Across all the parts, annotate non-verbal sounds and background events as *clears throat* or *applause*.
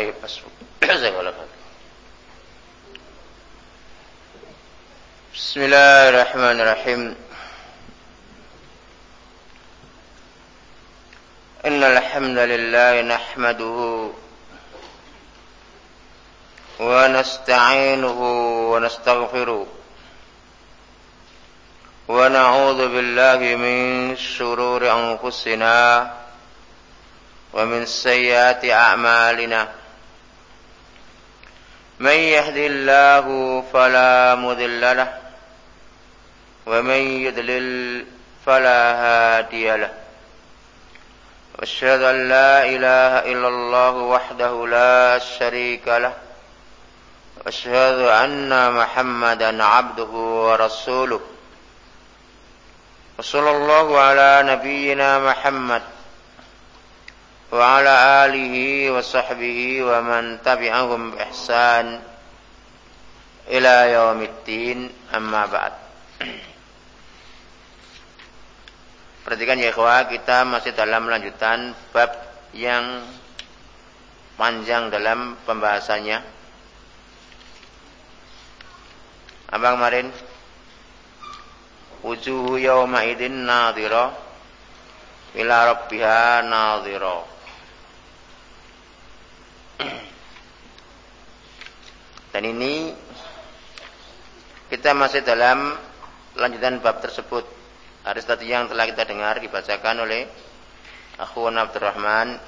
طيب جزاك الله خير بسم الله الرحمن الرحيم. إن الحمد لله نحمده ونستعينه ونستغفره ونعوذ بالله من شرور أنفسنا ومن سيئات أعمالنا. من يهد الله فلا مذل له ومن يذلل فلا هادي له. وأشهد أن لا إله إلا الله وحده لا شريك له وأشهد أن محمدا عبده ورسوله. وصلى الله على نبينا محمد وعلى آله وصحبه ومن تبعهم بإحسان إلى يوم الدين أما بعد Perhatikan ya ikhwah, kita masih dalam lanjutan bab yang panjang dalam pembahasannya. Abang kemarin wujuhu yawma idin nadhira ila rabbiha nadhira. Dan ini kita masih dalam lanjutan bab tersebut. Hadis tadi yang telah kita dengar dibacakan oleh Akhun Abdurrahman.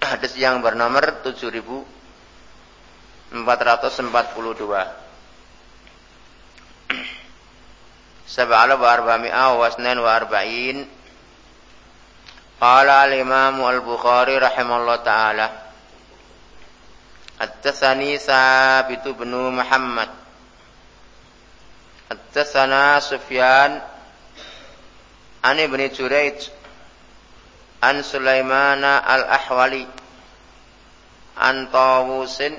Hadis yang bernomor 7442. Sab'ala wa arba'mi'a wa wasnan wa arba'in. Qala al-imam al-Bukhari rahimahullah ta'ala. At-tasani Sabitu bin Muhammad. At-tasana Sufyan An Ibn Jurayj An Sulaiman Al-Ahwali An Tawusin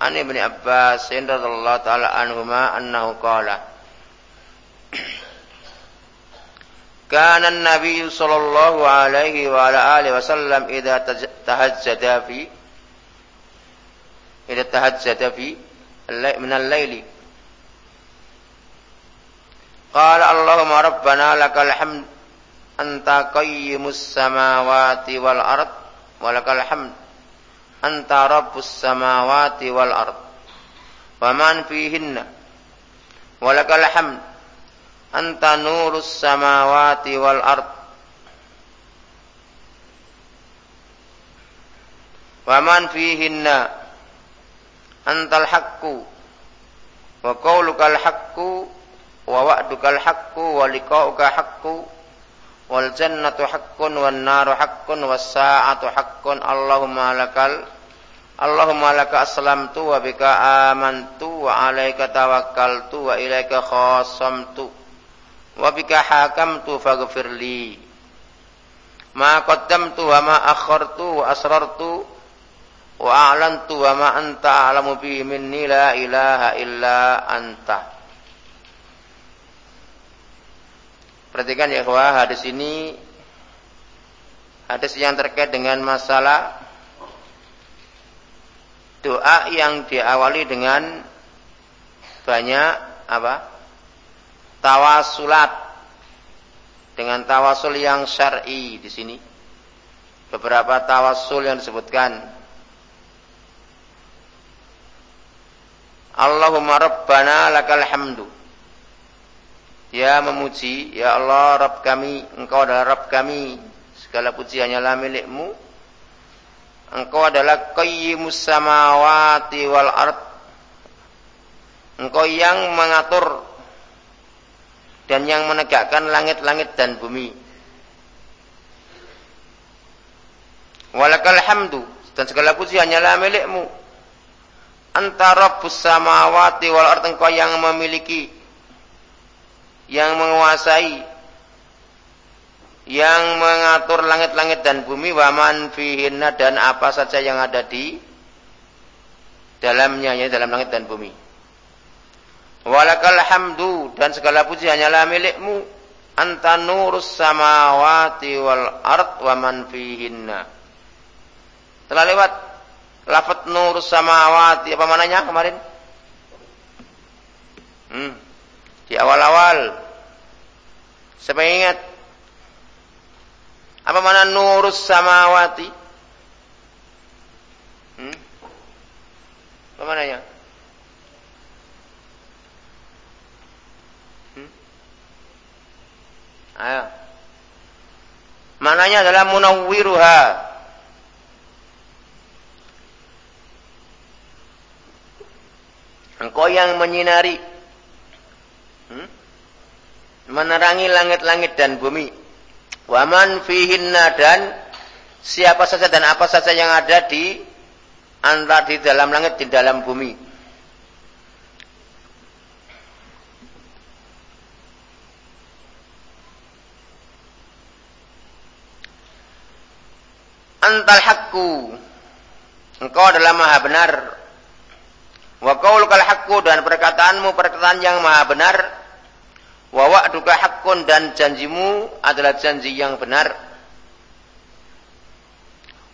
An Ibn Abbas radhiyallahu ta'ala anhuma annahu qala Kana an-nabiy sallallahu alaihi wa ala alihi wasallam idza tahajjada fi إذا تهجد في من الليل. قال اللهم ربنا لك الحمد. أنت قيم السماوات والأرض ولك الحمد. أنت رب السماوات والأرض ومن فيهن ولك الحمد. أنت نور السماوات والأرض ومن فيهن antal haqqu wa qaulukal haqqu wa wa'dukal haqqu wa liqa'uka haqqu wal jannatu haqqun wan naru haqqun was sa'atu haqqun Allahumma lakal Allahumma laka aslamtu wa bika amantu wa alaika tawakkaltu wa ilaika khasamtu wa bika hakamtu faghfirli. Ma qaddamtu wa ma akhartu wa asrartu wa a'lantu wa ma anta a'lamu bi minni la ilaha illa anta. Perhatikan ya ikhwah, hadis ini hadis yang terkait dengan masalah doa yang diawali dengan banyak apa? tawasulat dengan tawasul yang syar'i di sini. Beberapa tawasul yang disebutkan Allahumma rabbana lakal hamdu. Ya memuji, ya Allah Rabb kami, Engkau adalah Rabb kami. Segala puji hanyalah milikmu. Engkau adalah qayyimus samawati wal ard. Engkau yang mengatur dan yang menegakkan langit-langit dan bumi. Walakal hamdu dan segala puji hanyalah milikmu antara samawati wal ard engkau yang memiliki yang menguasai yang mengatur langit-langit dan bumi waman fihinna dan apa saja yang ada di dalamnya ya dalam langit dan bumi. Walakal hamdu dan segala puji hanyalah milikmu. Anta nurus samawati wal ard wa man fihinna. Telah lewat lafat nur samawati apa mananya kemarin? Hmm. Di awal-awal. Yang ingat? Apa mana nurus samawati? Hmm? Apa mananya? Hmm? Ayo. Mananya adalah munawwiruha. Engkau yang menyinari hmm? menerangi langit-langit dan bumi. Waman fihinna dan siapa saja dan apa saja yang ada di antara di dalam langit di dalam bumi. Antal hakku. Engkau adalah maha benar. Wa qaulukal hakku dan perkataanmu perkataan yang maha benar Wa wa'duka haqqun dan janjimu adalah janji yang benar.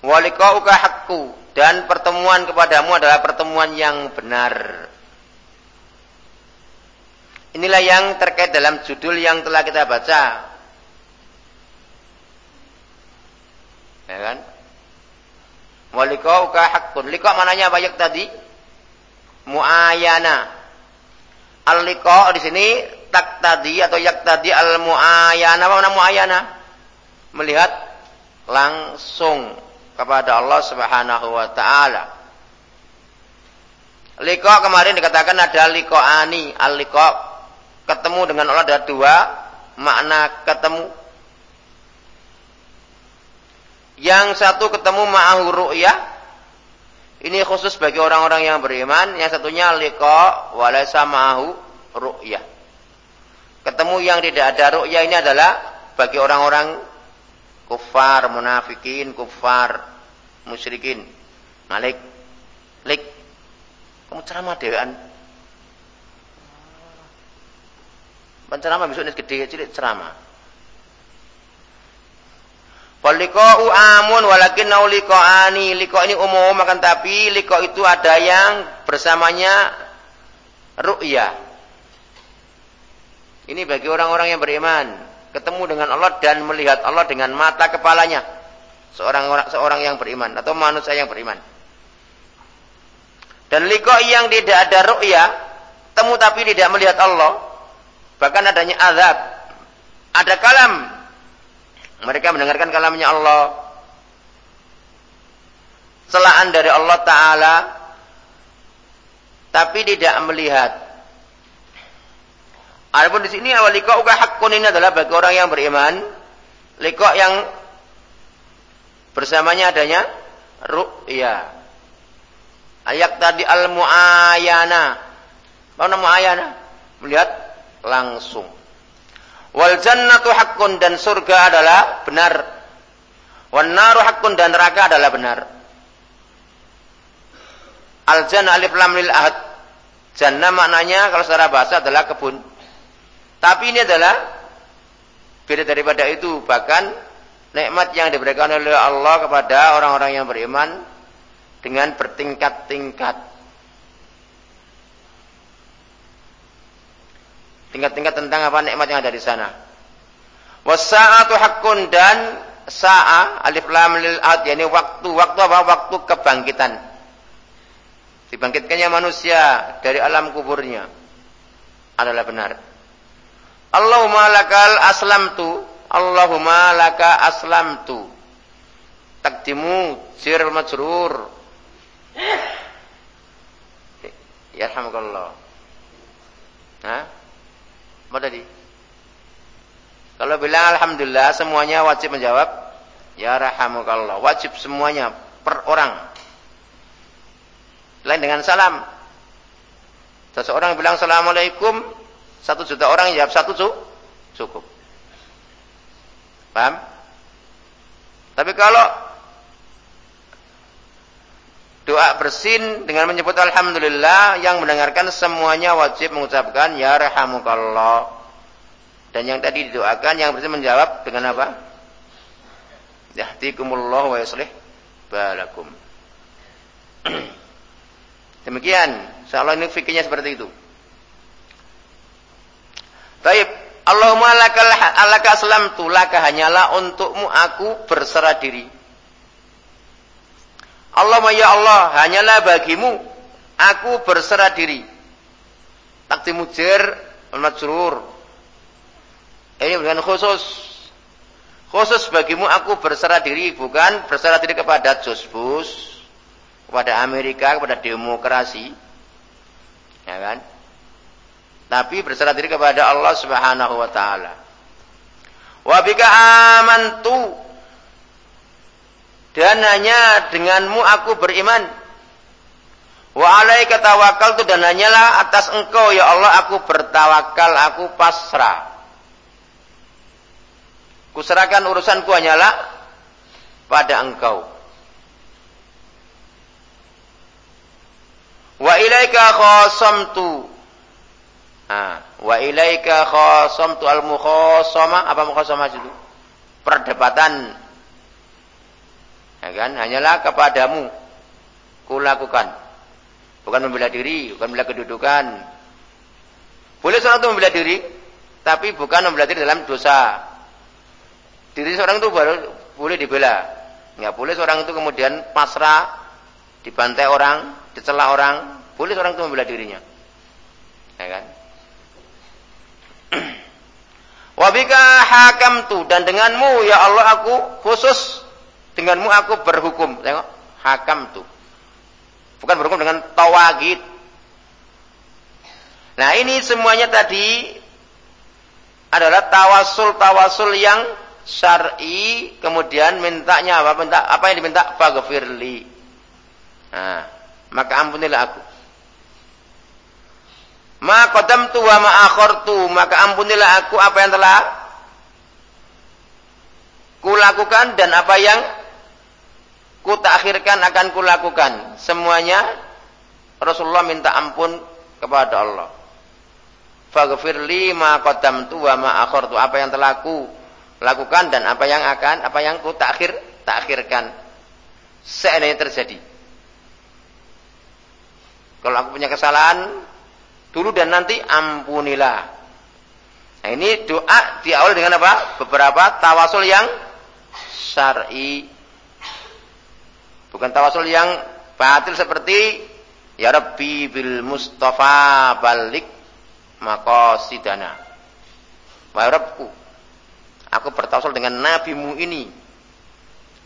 Wa liqa'uka haqqu dan pertemuan kepadamu adalah pertemuan yang benar. Inilah yang terkait dalam judul yang telah kita baca. Ya kan? Wa liqa'uka haqqun. Liqa' mananya banyak tadi? Muayana. Al-liqa' di sini tak tadi atau yak tadi al muayana apa nama muayana melihat langsung kepada Allah Subhanahu wa taala. Liko kemarin dikatakan ada liko ani, al liko ketemu dengan Allah ada dua makna ketemu. Yang satu ketemu ma'ahu ru'yah. Ini khusus bagi orang-orang yang beriman. Yang satunya liko walaysa ma'ahu ru'yah. Ketemu yang tidak ada ru'ya ini adalah bagi orang-orang kufar, munafikin, kufar, musyrikin. Malik, lik, kamu ceramah dewan. Penceramah besok ini gede, cilik ceramah. Walikau amun walakin nau ani. Liko ini umum akan tapi liko itu ada yang bersamanya ru'ya. Ini bagi orang-orang yang beriman, ketemu dengan Allah dan melihat Allah dengan mata kepalanya. Seorang seorang yang beriman atau manusia yang beriman. Dan liko yang tidak ada ru'ya, temu tapi tidak melihat Allah, bahkan adanya azab. Ada kalam. Mereka mendengarkan kalamnya Allah. Celaan dari Allah Ta'ala. Tapi tidak melihat. Adapun di sini awal liko uga hakun ini adalah bagi orang yang beriman. Liko yang bersamanya adanya ru'ya. Ayat tadi al muayana. Mana muayana? Melihat langsung. Wal jannatu hakun dan surga adalah benar. Wan naru hakun dan neraka adalah benar. Al jannah alif lam lil ahad. Jannah maknanya kalau secara bahasa adalah kebun. Tapi ini adalah beda daripada itu. Bahkan nikmat yang diberikan oleh Allah kepada orang-orang yang beriman dengan bertingkat-tingkat. Tingkat-tingkat tentang apa nikmat yang ada di sana. Wasa'atu hakun dan sa'a alif lam lil ad yakni waktu waktu apa waktu kebangkitan dibangkitkannya manusia dari alam kuburnya adalah benar Allahumma lakal aslamtu. Allahumma laka aslamtu. Takdimu sir majrur. Ya alhamdulillah. Hah? Apa tadi? Kalau bilang alhamdulillah semuanya wajib menjawab ya rahamukallah. Wajib semuanya per orang. Lain dengan salam. Seseorang bilang assalamualaikum satu juta orang jawab satu cukup. Paham? Tapi kalau doa bersin dengan menyebut alhamdulillah yang mendengarkan semuanya wajib mengucapkan ya rahamukallah. Dan yang tadi didoakan yang bersin menjawab dengan apa? Yahdikumullah wa yuslih balakum. *clears throat* Demikian, insyaallah ini fikirnya seperti itu. Taib, Allahumma lakal alaka tu laka hanyalah untukmu aku berserah diri. Allahumma ya Allah, hanyalah bagimu aku berserah diri. Takdimu jer majrur. Ini bukan khusus. Khusus bagimu aku berserah diri, bukan berserah diri kepada Josbus, kepada Amerika, kepada demokrasi. Ya kan? Tapi berserah diri kepada Allah Subhanahu wa taala. Wa bika amantu dan hanya denganmu aku beriman. Wa alaika tawakkaltu dan hanyalah atas engkau ya Allah aku bertawakal, aku pasrah. Kuserahkan urusanku hanyalah pada engkau. Wa ilaika khasamtu Nah, wa ilaika khasamtu al mukhasama apa mukhasama itu? Perdebatan. Kan? Hanyalah kepadamu kulakukan. Bukan membela diri, bukan membela kedudukan. Boleh seorang itu membela diri, tapi bukan membela diri dalam dosa. Diri seorang itu baru boleh dibela. Enggak boleh seorang itu kemudian pasrah, dibantai orang, dicela orang. Boleh seorang itu membela dirinya. Ya kan? *clears throat* Wabika hakam tu dan denganmu ya Allah aku khusus denganmu aku berhukum. Tengok hakam tu. Bukan berhukum dengan tawagid. Nah ini semuanya tadi adalah tawasul-tawasul yang syar'i kemudian mintanya apa minta apa yang diminta faghfirli. Nah, maka ampunilah aku. Ma wa ma maka ampunilah aku apa yang telah kulakukan dan apa yang kutakhirkan akan kulakukan. Semuanya Rasulullah minta ampun kepada Allah. Faghfir li ma qadamtu wa ma akhartu, apa yang telah ku lakukan dan apa yang akan apa yang ku takhir takhirkan. Seandainya terjadi. Kalau aku punya kesalahan, dulu dan nanti ampunilah. Nah ini doa diawali dengan apa? Beberapa tawasul yang syar'i. Bukan tawasul yang batil seperti ya Rabbi bil Mustafa balik maqasidana. Wahai Rabbku, aku bertawasul dengan nabimu ini.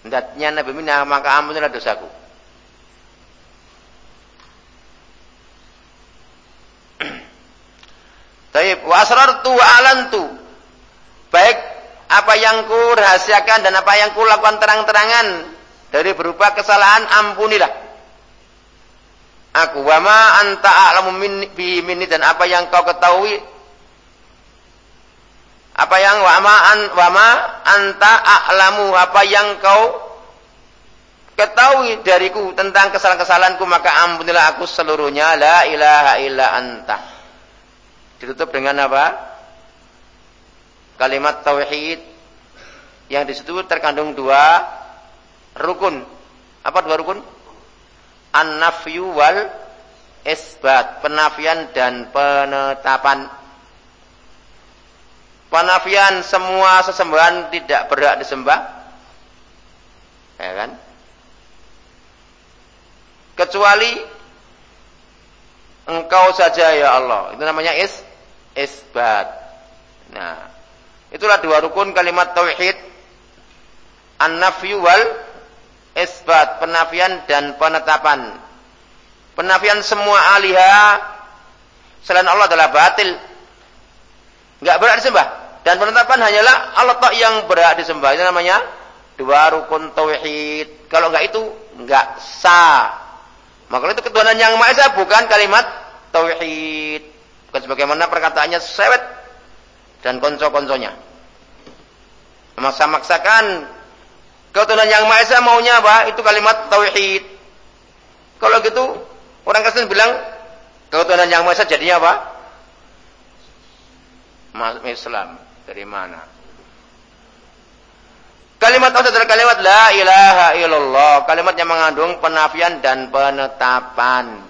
Hendaknya nabi ini maka ampunilah dosaku. *clears throat* Taib wa asrartu wa alantu. Baik apa yang ku rahasiakan dan apa yang ku lakukan terang-terangan dari berupa kesalahan ampunilah. Aku wa ma anta a'lamu bi minni dan apa yang kau ketahui apa yang wa ma an wa ma anta a'lamu apa yang kau ketahui dariku tentang kesalahan-kesalahanku maka ampunilah aku seluruhnya la ilaha illa anta Ditutup dengan apa? Kalimat tauhid yang di situ terkandung dua rukun. Apa dua rukun? An-nafyu wal isbat, penafian dan penetapan. Penafian semua sesembahan tidak berhak disembah. Ya kan? Kecuali engkau saja ya Allah. Itu namanya is isbat. Nah, itulah dua rukun kalimat tauhid. An-nafyu wal isbat, penafian dan penetapan. Penafian semua aliha selain Allah adalah batil. Enggak berhak disembah. Dan penetapan hanyalah Allah tak yang berhak disembah. Itu namanya dua rukun tauhid. Kalau enggak itu enggak sah. Maka itu ketuhanan yang Maha Esa bukan kalimat tauhid. Bukan sebagaimana perkataannya sewet dan konco-konconya. Memaksa-maksakan ketuhanan yang Maha Esa maunya apa? Itu kalimat tauhid. Kalau gitu orang Kristen bilang ketuhanan yang Maha Esa jadinya apa? Islam dari mana? Kalimat tauhid adalah kalimat la ilaha illallah, kalimat yang mengandung penafian dan penetapan.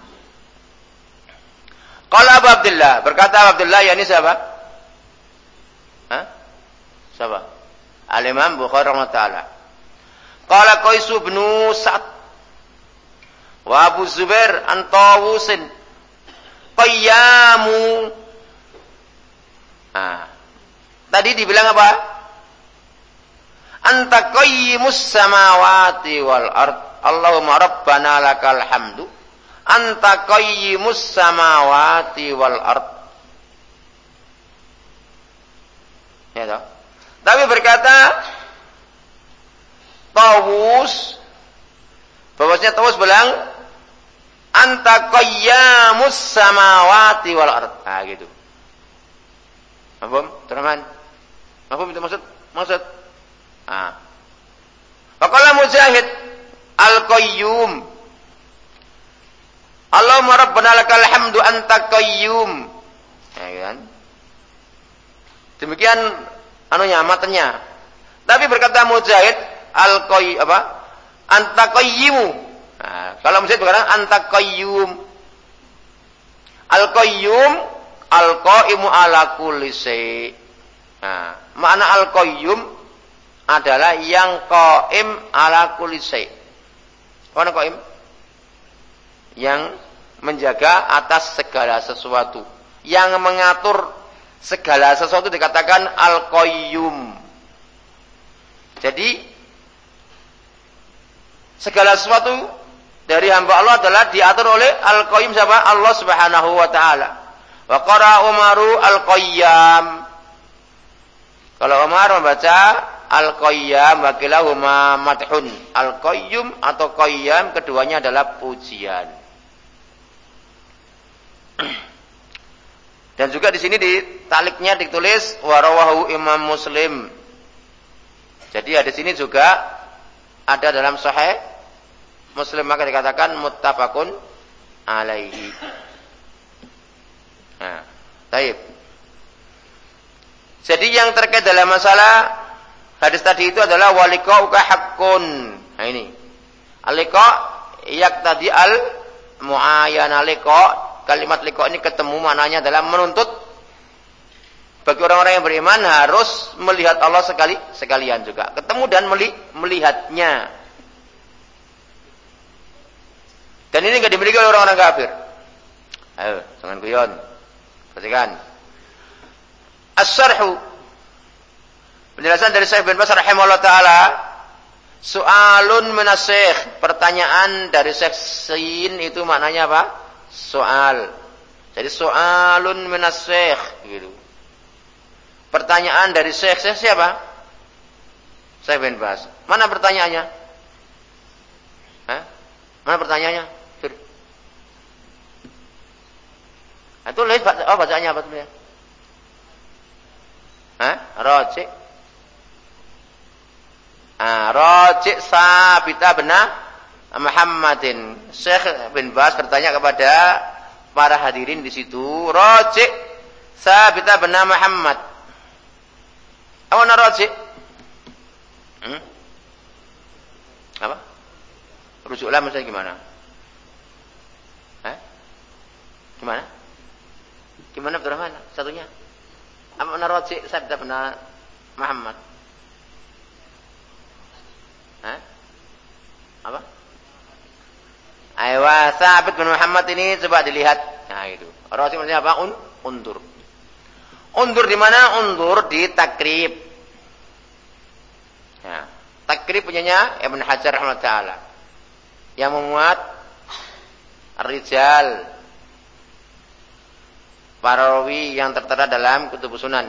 Kalau Abu Abdullah, berkata Abu Abdullah, yakni siapa? Hah? Siapa? Al-Imam Bukhari rahimahullah. Qala Qais bin Sa'd wa Abu Zubair an Tawusin Qayyamu. Nah, tadi dibilang apa? Anta qayyimus samawati wal ard. Allahumma rabbana lakal hamdu. Anta qayyimus samawati wal ard. Ya toh? Tapi berkata Tawus bahwasanya Tawus bilang anta qayyamus samawati wal ard. Ah gitu. Mahfum? Teman? Mahfum itu maksud? Maksud? Ah. Faqala Mujahid al-qayyum. Allahumma rabbana lakal hamdu anta qayyum. Ya kan? Demikian anunya matanya. Tapi berkata Mujahid al-qayy apa? Anta qayyimu. Nah, kalau Mujahid berkata anta qayyum. Al-qayyum al-qaimu ala kulli syai. Nah, makna al-qayyum adalah yang qaim ala kulli syai. Mana qaim? Yang menjaga atas segala sesuatu. Yang mengatur segala sesuatu dikatakan al-qayyum. Jadi segala sesuatu dari hamba Allah adalah diatur oleh al-qayyum siapa? Allah Subhanahu wa taala. Wa qara Umaru al-qayyam. Kalau Umar membaca al-qayyam wa kilahuma madhun. Al-qayyum atau qayyam keduanya adalah pujian. Dan juga di sini di taliknya ditulis warawahu Imam Muslim. Jadi ada sini juga ada dalam sahih Muslim maka dikatakan muttafaqun alaihi. Nah, taib. Jadi yang terkait dalam masalah hadis tadi itu adalah walikauka hakun. Nah ini. Alika yak tadi al muayana liqa kalimat liko ini ketemu maknanya adalah menuntut bagi orang-orang yang beriman harus melihat Allah sekali sekalian juga. Ketemu dan meli, melihatnya. Dan ini nggak dimiliki oleh orang-orang kafir. Ayo jangan guyon. Perhatikan. As-sarhu. Penjelasan dari Syekh bin Bas rahimahullah taala Soalun menasih pertanyaan dari Syekh Sin itu maknanya apa? soal. Jadi soalun minas syekh. Gitu. Pertanyaan dari syekh, syekh siapa? Syekh bin Bas. Mana pertanyaannya? Hah? Mana pertanyaannya? Fir. Nah, tulis oh bacaannya apa tuh ya? Hah? Roji. Ah, roji sabita benar Muhammadin. Syekh bin Bas bertanya kepada para hadirin di situ, Raji' Sabita bin Muhammad. Apa nak Raji'? Hmm? Apa? Rujuklah maksudnya gimana? Hah? Gimana? Gimana Abdurrahman? Satunya? Apa Raji' Sabita bin Muhammad? Hah? Apa? Aywa Sabit bin Muhammad ini coba dilihat. Nah itu. Rasul maksudnya apa? Un, undur. Undur di mana? Undur di takrib. Ya. Takrib punyanya Ibn Hajar rahmat taala. Yang memuat rijal para rawi yang tertera dalam kutub sunan.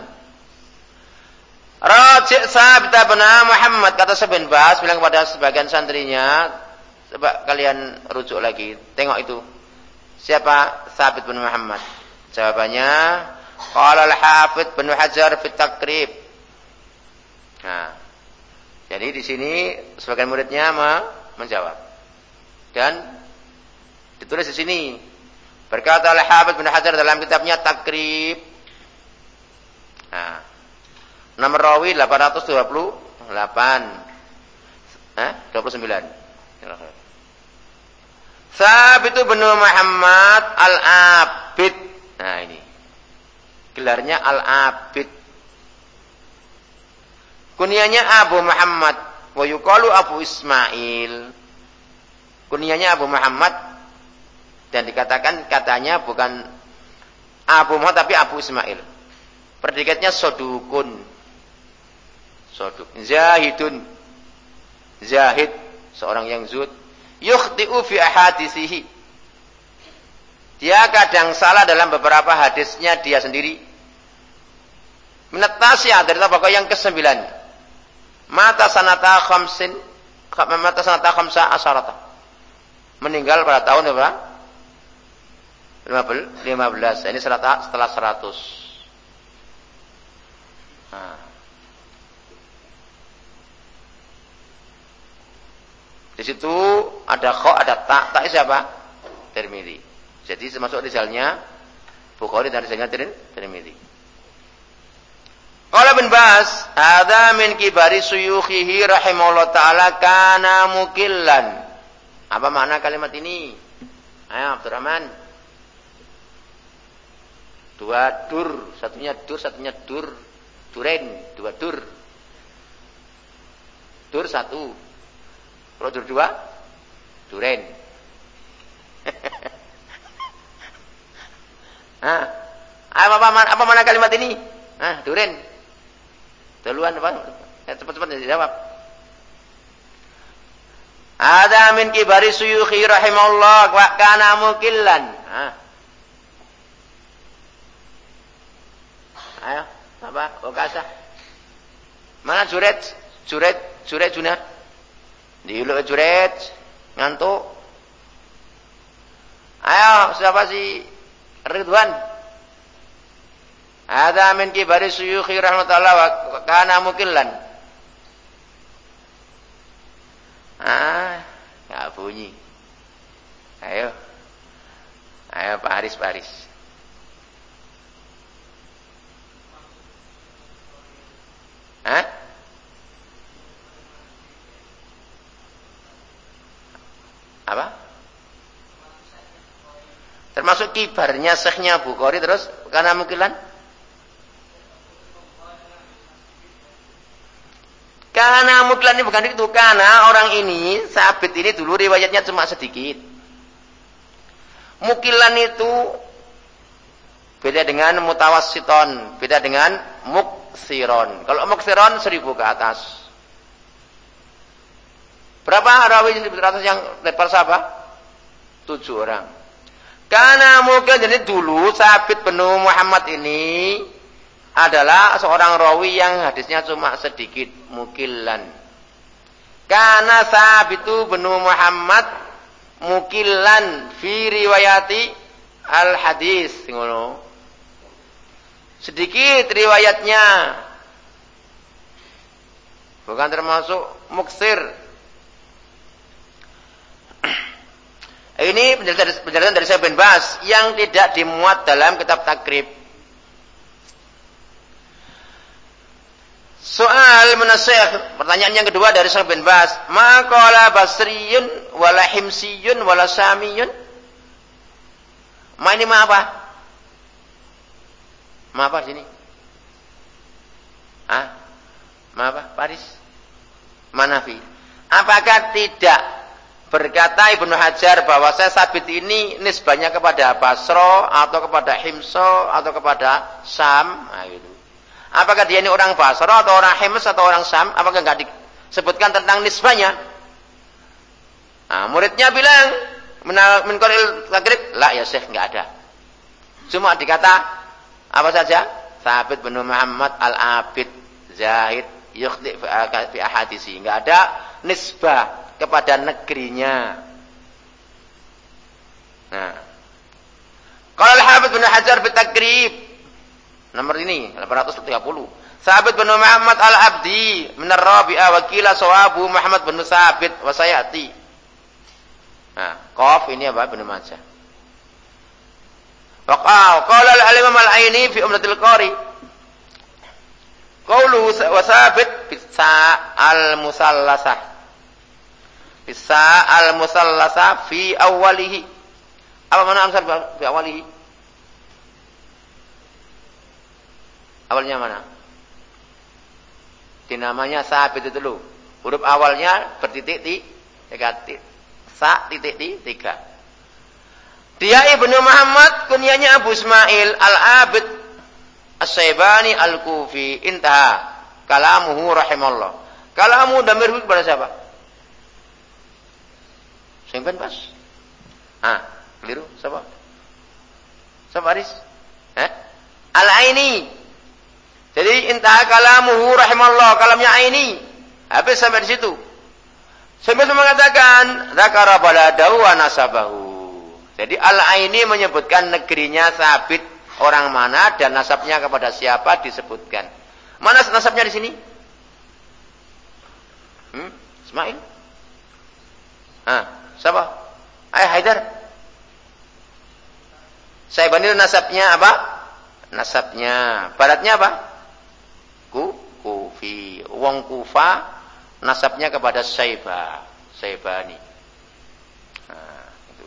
Raji' Sabit bin Muhammad kata Sabin Bas bilang kepada sebagian santrinya Coba kalian rujuk lagi. Tengok itu. Siapa? Sabit bin Muhammad. Jawabannya, Qala al-Hafidh bin Hajar fit takrib. Nah, jadi di sini sebagian muridnya menjawab. Dan ditulis di sini. Berkata al-Hafidh bin Hajar dalam kitabnya Takrib. Nah, nomor rawi 828. Hah? 29. Sabit bin Muhammad Al-Abid. Nah ini. Gelarnya Al-Abid. Kunianya Abu Muhammad. Wa yuqalu Abu Ismail. Kunianya Abu Muhammad. Dan dikatakan katanya bukan Abu Muhammad tapi Abu Ismail. Predikatnya sodukun. Soduk. Zahidun. Zahid. Seorang yang zuhud. Yukhti'u fi ahadisihi. Dia kadang salah dalam beberapa hadisnya dia sendiri. Menetasi dari tabaqah yang kesembilan. Mata sanata khamsin. Mata sanata khamsa asarata. Meninggal pada tahun berapa? 15. Ini setelah 100. Nah. Di situ ada kho, ada tak. Tak siapa? Termidi. Jadi termasuk risalnya Bukhari dan risalnya Tirmidzi. Qala bin Bas, "Hadza min kibari suyukhihi rahimahullah taala kana mukillan." Apa makna kalimat ini? Ayo Abdurrahman. Dua dur, satunya dur, satunya dur. Duren, dua dur. Dur satu. Kalau dur dua, duren. *laughs* Hah? Apa, apa, apa mana kalimat ini? Hah, duren. Duluan apa? Ya, cepat-cepat dijawab. Ada min kibari suyukhi rahimahullah wa kana mukillan. Ayo, apa? Okasa. Mana juret? Juret, juret juna. Diuluk juret, ngantuk. Ayo, siapa sih Ridwan. Ada min kibari suyukhi rahmatullah wa kana mukillan. Ah, enggak bunyi. Ayo. Ayo Pak Haris, Pak Haris. Hah? Apa? Termasuk kibarnya syekhnya Bukhari terus karena mukilan. Mukilan ini bukan itu. Karena orang ini, sabit ini dulu riwayatnya cuma sedikit. Mukilan itu beda dengan mutawassiton, beda dengan muksiron. Kalau muksiron seribu ke atas. Berapa rawi yang lebar sahabat? Tujuh orang. Karena mungkin jadi dulu Sabit bin Muhammad ini adalah seorang rawi yang hadisnya cuma sedikit mukilan. Karena Sabit bin Muhammad mukilan fi riwayati al hadis ngono. Sedikit riwayatnya. Bukan termasuk muksir Ini penjelasan dari Syekh bin Bas yang tidak dimuat dalam kitab takrib. Soal menasih, pertanyaan yang kedua dari Syekh bin Bas, maqala basriyun wala himsiyun wala samiyun? Ma ini ma apa? Ma apa sini? Ah? Ma apa? Paris? Manafi. Apakah tidak Berkata Ibnu Hajar bahwa saya sabit ini nisbahnya kepada Basro atau kepada Himso atau kepada Sam. Nah, gitu. Apakah dia ini orang Basro atau orang Hims atau orang Sam? Apakah enggak disebutkan tentang nisbahnya? Nah, muridnya bilang menkolil takrib, lah ya Syekh enggak ada. Cuma dikata apa saja? Sabit bin Muhammad al-Abid Zahid yukhdi fi ahadisi. Enggak ada nisbah kepada negerinya. Nah. Kalau Al-Hafidz bin Hajar bitakrib nomor ini 830. Sabit bin Muhammad Al-Abdi minar Rabi'ah wa kila sawabu Muhammad bin Sabit wa sayati. Nah, qaf ini apa? Bin Majah. Wa qala al-Imam Al-Aini fi Umdatul Qari. Qauluhu wa sabit bisa al-musallasah Bisa al-musallasa fi awalihi. Apa mana amsal fi awalihi? Awalnya mana? Di namanya sabit itu dulu. Huruf awalnya bertitik di tiga titik. Sa titik di tiga. Dia ibnu Muhammad, kunyanya Abu Ismail al-Abid as-Saibani al-Kufi. Intaha. Kalamuhu rahimallah. Kalamu damir kepada siapa? Simpan pas. Ah, keliru. Siapa? Siapa? Eh? Al-Aini. Jadi intah kalamuhu rahimallah. Kalamnya Aini. Habis sampai di situ. Sampai mengatakan zakara baladahu wa nasabahu. Jadi Al-Aini menyebutkan negerinya sabit orang mana dan nasabnya kepada siapa disebutkan. Mana nasabnya di sini? Hmm? Ismail? Ah, siapa? Ayah Haidar. Saya banding nasabnya apa? Nasabnya. Baratnya apa? Wong kufa nasabnya kepada Saibah. Saibani. Nah, itu.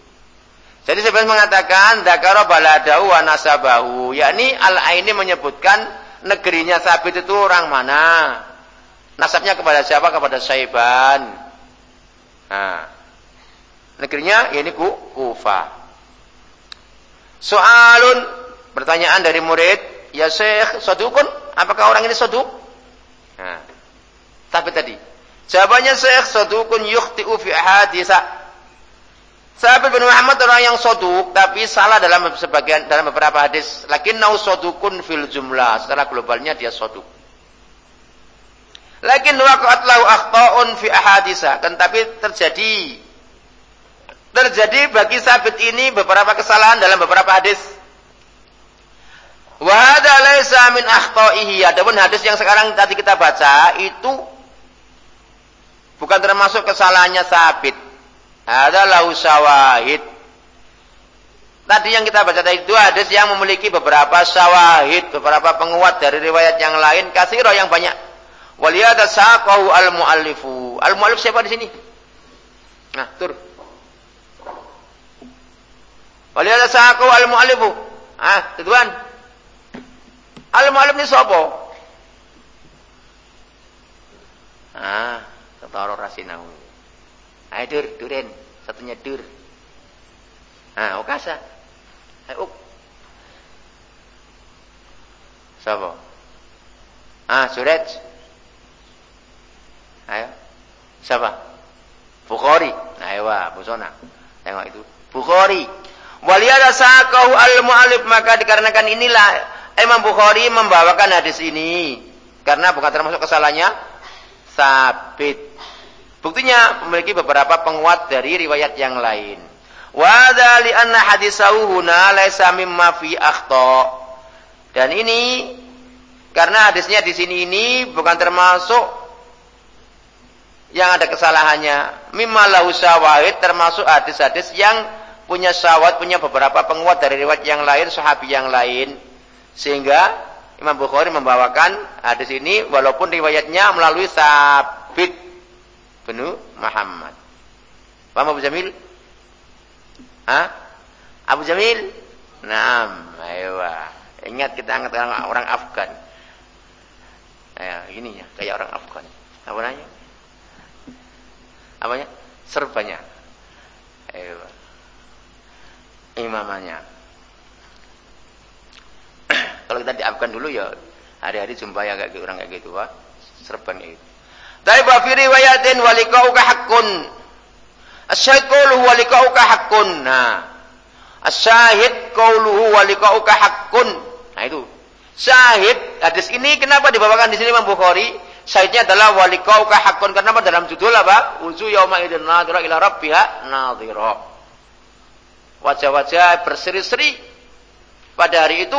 Jadi sebenarnya mengatakan dakaro baladahu wa nasabahu. Yakni al-aini menyebutkan negerinya Sabit itu orang mana? Nasabnya kepada siapa? Kepada Saiban. Nah, negerinya ya ini Kufa. Soalun pertanyaan dari murid, ya Syekh Sodukun, apakah orang ini Soduk? Nah, tapi tadi jawabannya Syekh Sodukun yukhti'u fi ahadisa Sahabat bin Muhammad orang yang soduk, tapi salah dalam sebagian dalam beberapa hadis. nau sodukun fil jumlah. Secara globalnya dia soduk. Lakin waqa'at lahu akhta'un fi ahadisa. Tetapi terjadi terjadi bagi sahabat ini beberapa kesalahan dalam beberapa hadis. Wa hadza laisa min akhta'ihi. Adapun hadis yang sekarang tadi kita baca itu bukan termasuk kesalahannya sahabat adalah syawahid. Tadi yang kita baca tadi itu hadis yang memiliki beberapa syawahid, beberapa penguat dari riwayat yang lain, kasiro yang banyak. Waliyada saqahu al-muallifu. Al-muallif siapa di sini? Nah, tur. Waliyada saqahu al-muallifu. Ah, tuan. Al-muallif ini sapa? Ah, ketara rasinahu. Ayo dur, duren. Satunya dur. Nah, ukasa. Ayo. Siapa? Ah, surat. Ayo. Siapa? Bukhari. Nah, ayo wah, busona. Tengok itu. Bukhari. Waliyada saqahu al-mu'alif maka dikarenakan inilah Imam Bukhari membawakan hadis ini karena bukan termasuk kesalahannya sabit Buktinya memiliki beberapa penguat dari riwayat yang lain. Wa dzali anna hadisahu huna laisa mimma fi akhta. Dan ini karena hadisnya di sini ini bukan termasuk yang ada kesalahannya. Mimma lahu syawahid termasuk hadis-hadis yang punya syawahid, punya beberapa penguat dari riwayat yang lain, sahabi yang lain. Sehingga Imam Bukhari membawakan hadis ini walaupun riwayatnya melalui sabit bin Muhammad. Paham Abu Jamil? Hah? Abu Jamil? Naam, ayo. Ingat kita angkat orang, orang Afgan. Ya, ini ya, kayak orang Afgan. Apa namanya? Apanya? Serbanya. Ayo. Imamanya. Kalau kita di Afgan dulu ya hari-hari jumpa ya kayak gitu, orang kayak gitu, Pak. Serban itu. Tapi fi riwayatin walikauka hakun. Asyahid qauluhu walikauka hakun. Nah. Asyahid qauluhu walikauka hakun. Nah itu. Syahid hadis ini kenapa dibawakan di sini Imam Bukhari? Syahidnya adalah walikauka hakun. Kenapa dalam judul apa? Wuzu yauma idzin nadhira ila rabbiha nadhira. Wajah-wajah berseri-seri pada hari itu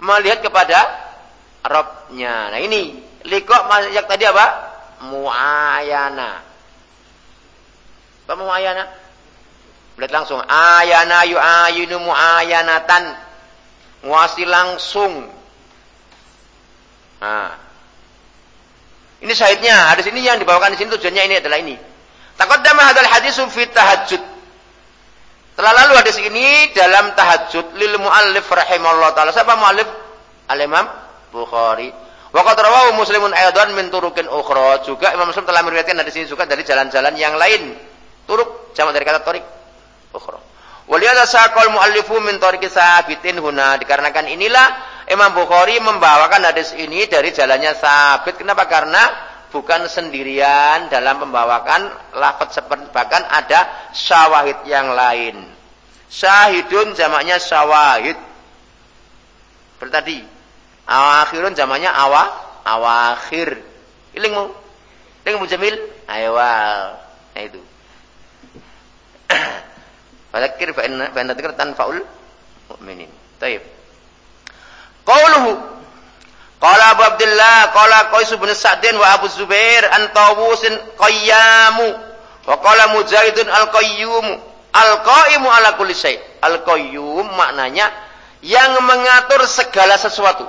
melihat kepada Rabbnya. Nah ini likok yang tadi apa? muayana. Apa muayana? Lihat langsung. Ayana yu'ayinu muayanatan. Nguasi langsung. Nah. Ini syahidnya. Hadis ini yang dibawakan di sini tujuannya ini adalah ini. Taqaddama hadzal hadisu fi tahajjud. Telah lalu hadis ini dalam tahajud lil muallif rahimallahu taala. Siapa muallif? Al-Imam Bukhari. Wa qad rawahu Muslimun aidan min turukin ukhra. Juga Imam Muslim telah meriwayatkan hadis ini juga dari jalan-jalan yang lain. Turuk jamak dari kata tarik ukhra. Waliyadza saqal muallifu min tariqi sabitin huna. Dikarenakan inilah Imam Bukhari membawakan hadis ini dari jalannya sabit. Kenapa? Karena bukan sendirian dalam membawakan lafaz seperti bahkan ada syawahid yang lain. Syahidun jamaknya syawahid. Bertadi. Awakhirun jamaknya awa awakhir. Ilmu. Ilmu jamil. Ayo. Nah itu. *clears throat* Fadzakir fa inna fa tanfa'ul mu'minin. Baik. Qauluhu Qala Abu Abdullah, qala Qais bin Sa'din wa Abu Zubair an Tawusin qayyamu wa qala Mujahidun al-qayyum al-qaimu ala kulli syai. Al-qayyum maknanya yang mengatur segala sesuatu.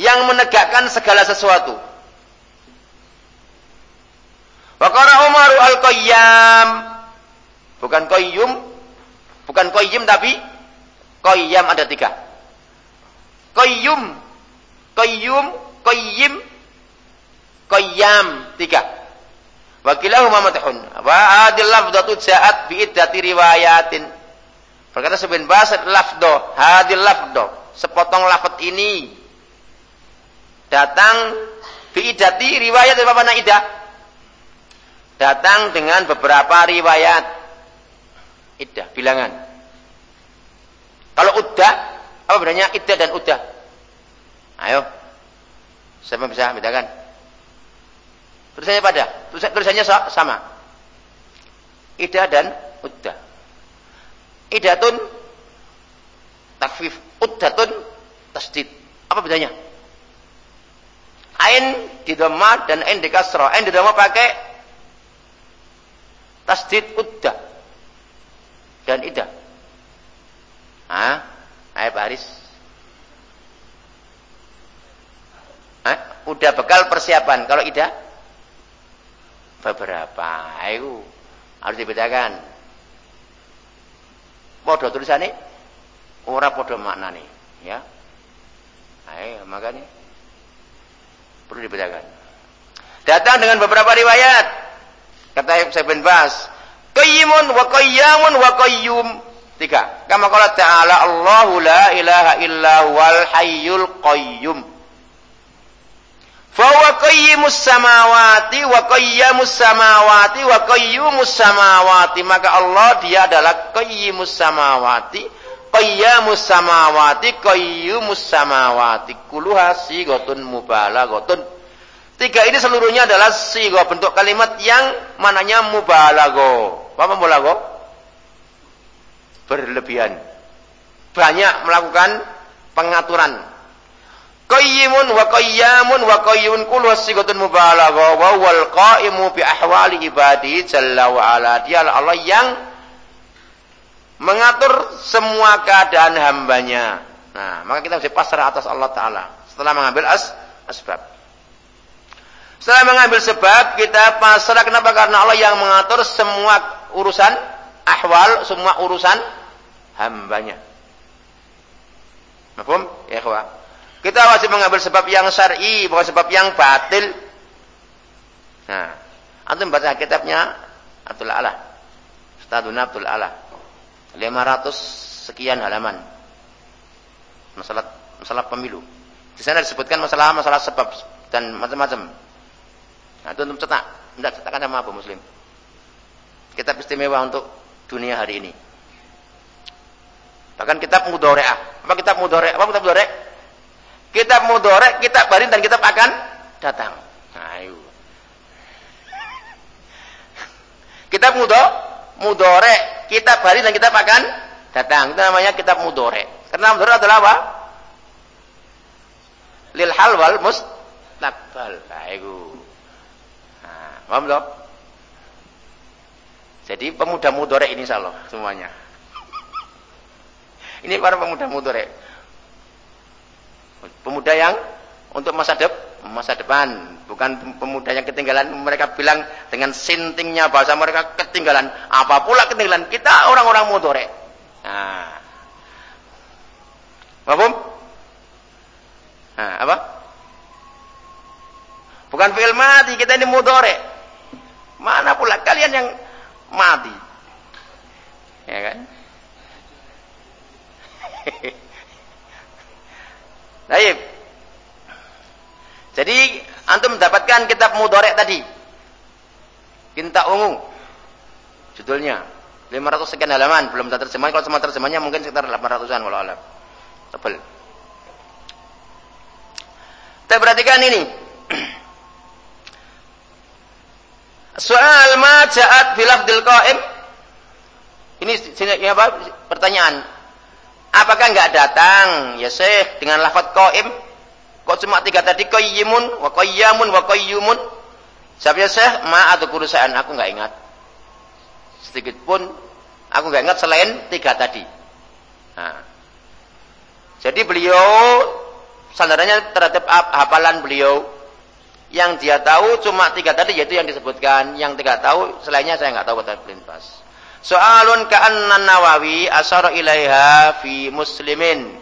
Yang menegakkan segala sesuatu. Wa qala Umar al-qayyam bukan qayyum bukan qayyim tapi qayyam ada tiga. Qayyum. Qayyum, qayyim, qayyam. Tiga. Wakilahuma matahun. Wa adil lafdatu ja'at bi iddati riwayatin. Berkata Subin Bas, lafdo, hadil lafdo. Sepotong lafad ini datang bi iddati riwayat apa mana idah? Datang dengan beberapa riwayat. Iddah, bilangan. Kalau udah apa bedanya iddah dan uddah? Ayo. Siapa bisa bedakan? Tulisannya pada. Tulisannya sama. Iddah dan uddah. Iddatun takfif. Uddatun tasdid. Apa bedanya? Ain di dan ain di kasrah. Ain di pakai tasdid uddah dan iddah. Ah, Haris. Hah? Udah bekal persiapan. Kalau tidak? Beberapa. Ayo. Harus dibedakan. Podo tulisannya? Ora podo maknanya. Ya. Ayo, makanya. Perlu dibedakan. Datang dengan beberapa riwayat. Kata Ibn Bas. Qayyimun wa qayyamun wa qayyum. Tiga. Kama qala ta'ala Allahu la ilaha illa wal hayyul qayyum. Fahuwa qayyimus samawati wa qayyamus samawati wa qayyumus samawati. Maka Allah dia adalah qayyimus samawati, qayyamus samawati, qayyumus samawati. Kuluha sigotun mubalagotun. Tiga ini seluruhnya adalah sigo bentuk kalimat yang mananya mubalago. Apa mubalago? Berlebihan. Banyak melakukan pengaturan. Qayyimun wa qayyamun wa qayyun kullu sigatun mubalagha wa wal qaimu bi ahwali ibadi jalla wa ala. Dialah Allah yang mengatur semua keadaan hambanya. Nah, maka kita bisa pasrah atas Allah Ta'ala. Setelah mengambil as asbab. Setelah mengambil sebab, kita pasrah. Kenapa? Karena Allah yang mengatur semua urusan ahwal, semua urusan hambanya. Mahfum? Ya ikhwah. Kita wajib mengambil sebab yang syar'i, bukan sebab yang batil. Nah, antum baca kitabnya Abdul Ala. Ustaduna Abdul Ala. 500 sekian halaman. Masalah masalah pemilu. Di sana disebutkan masalah-masalah sebab dan macam-macam. Nah, itu untuk cetak. Tidak cetakkan sama Abu Muslim. Kitab istimewa untuk dunia hari ini. Bahkan kitab mudore'ah. Apa kitab mudore? Apa kitab mudore? Kitab mudore, kitab barin dan kitab akan datang. Ayo. Kitab mudo, mudore, kitab barin dan kitab akan datang. Itu namanya kitab mudore. Karena mudore adalah apa? Lil hal wal mustaqbal. Ayo. Nah, paham toh? Jadi pemuda mudore ini insyaallah semuanya. Ini para pemuda mudore. Pemuda yang untuk masa depan masa depan, bukan pemuda yang ketinggalan. Mereka bilang dengan sintingnya bahasa mereka ketinggalan. Apa pula ketinggalan? Kita orang-orang mudore. Nah. Apa? Nah, apa? Bukan fi'il mati, kita ini mudore. Mana pula kalian yang mati? Ya kan? *laughs* Baik. Jadi antum mendapatkan kitab mudorek tadi. Kinta ungu. Judulnya. 500 sekian halaman. Belum terjemahan. Kalau semua terjemahnya mungkin sekitar 800-an. Walau alam. Tebel. Kita perhatikan ini. *clears throat* Soal ma ja'at bilafdil qaim. Ini sini apa? Pertanyaan. Apakah enggak datang ya Syekh dengan lafaz qaim? Kok cuma tiga tadi qayyimun wa qayyamun wa qayyumun? Siapa ya Syekh? Ma atau kurusan aku enggak ingat. Sedikit pun aku enggak ingat selain tiga tadi. Nah. Jadi beliau sandarannya terhadap hafalan beliau yang dia tahu cuma tiga tadi yaitu yang disebutkan yang tiga tahu selainnya saya nggak tahu kata pelintas Soalun ka'anna Nawawi asara ilaiha fi muslimin.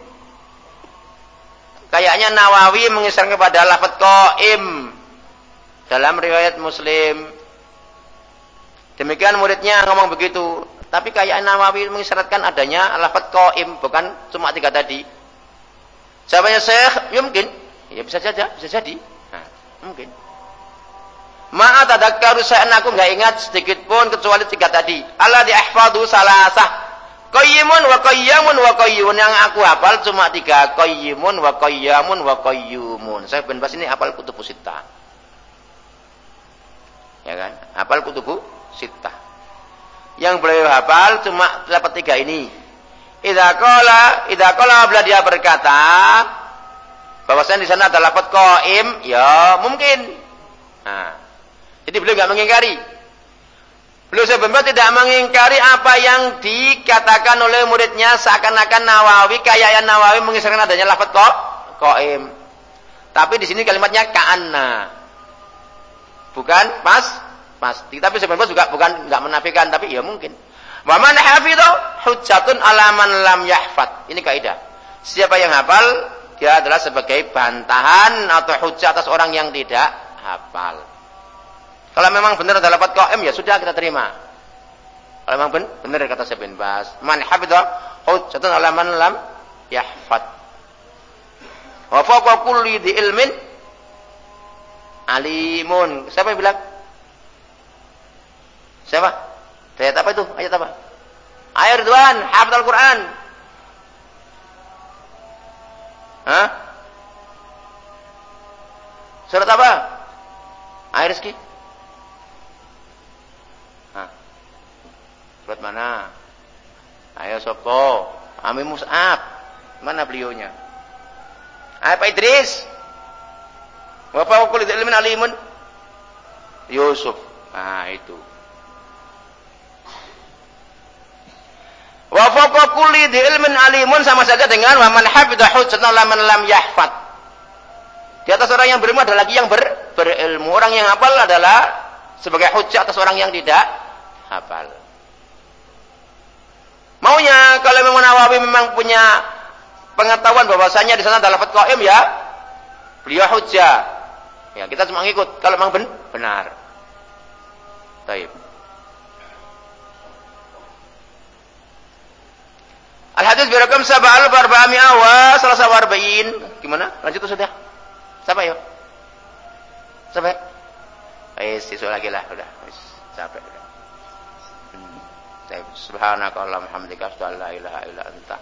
Kayaknya Nawawi mengisarkan kepada lafaz qaim dalam riwayat Muslim. Demikian muridnya ngomong begitu. Tapi kayak Nawawi mengisyaratkan adanya lafaz qaim bukan cuma tiga tadi. Siapanya Syekh? Ya mungkin. Ya bisa saja, bisa jadi. Mungkin. Ma'at adakkaru sa'an aku enggak ingat sedikit pun kecuali tiga tadi. Allah diahfadu salasah. Qayyimun wa qayyamun wa qayyumun. Yang aku hafal cuma tiga. Qayyimun wa qayyamun wa qayyumun. Saya bin Bas ini hafal kutubu sita. Ya kan? Hafal kutubu sita. Yang beliau hafal cuma dapat tiga ini. Idza qala, idza qala bila dia berkata bahwasanya di sana ada lafaz qaim, ya mungkin. Nah, jadi beliau nggak mengingkari. Beliau sebenarnya tidak mengingkari apa yang dikatakan oleh muridnya seakan-akan Nawawi kayak yang Nawawi mengisahkan adanya lafaz qaim. Tapi di sini kalimatnya ka'anna. Bukan pas pasti. Tapi sebenarnya juga bukan nggak menafikan tapi ya mungkin. Wa man hafidhu hujjatun ala man lam yahfad. Ini kaidah. Siapa yang hafal dia adalah sebagai bantahan atau hujjah atas orang yang tidak hafal. Kalau memang benar ada lafaz qaim ya sudah kita terima. Kalau memang benar, benar kata Syekh bin Bas. Man hafidha hujjatun ala man lam yahfad. Wa fawqa kulli di ilmin alimun. Siapa yang bilang? Siapa? Ayat apa itu? Ayat apa? Ayat Ridwan, hafidh Al-Quran. Hah? Surat apa? Ayat rezeki. Surat mana? Ayo sopo. Ami Mus'ab. Mana beliaunya? Ayo Pak Idris. Bapak ilmin alimun. Yusuf. Nah itu. Wa fawqa kulli di ilmin alimun sama saja dengan wa man hafidha hujjatan man lam yahfad. Di atas orang yang berilmu ada lagi yang ber, berilmu. Orang yang hafal adalah sebagai hujjah atas orang yang tidak hafal. Maunya kalau memang Nawawi memang punya pengetahuan bahwasanya di sana ada lafaz qaim ya, beliau hujjah. Ya, kita cuma ngikut kalau memang ben benar. Baik. Al-hadis birakam sab'al arba'ami'a wa salasa arba'in. Gimana? Lanjut sudah. Siapa ya? Siapa? Eh, siswa lagi lah, udah. Sampai. Subhanaka Allahumma hamdika asyhadu an la ilaha anta